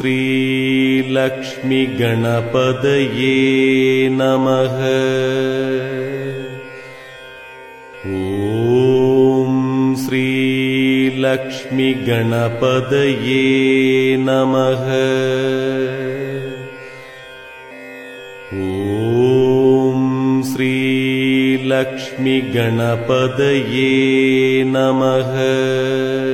श्रीलक्ष्मीगणपदये नमः। ॐ श्रीलक्ष्मीगणपदये नमः। ॐ श्रीलक्ष्मीगणपदये नमः।